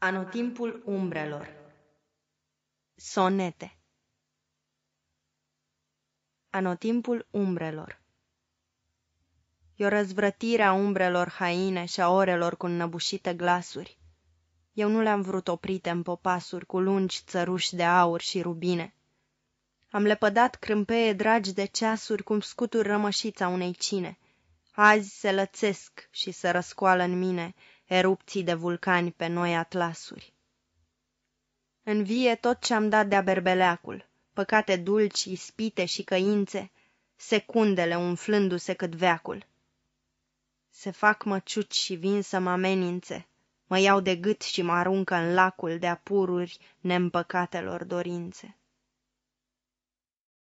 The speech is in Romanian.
Anotimpul umbrelor Sonete Anotimpul umbrelor E o răzvrătire a umbrelor haine și a orelor cu înnăbușite glasuri. Eu nu le-am vrut oprite în popasuri cu lungi țăruși de aur și rubine. Am lepădat crâmpeie dragi de ceasuri cum scuturi rămășița unei cine. Azi se lățesc și se răscoală în mine erupții de vulcani pe noi atlasuri. Învie tot ce-am dat de-a berbeleacul, păcate dulci, ispite și căințe, secundele umflându-se cât veacul. Se fac măciuci și vin să mă amenințe, mă iau de gât și mă aruncă în lacul de apururi neîmpăcatelor dorințe.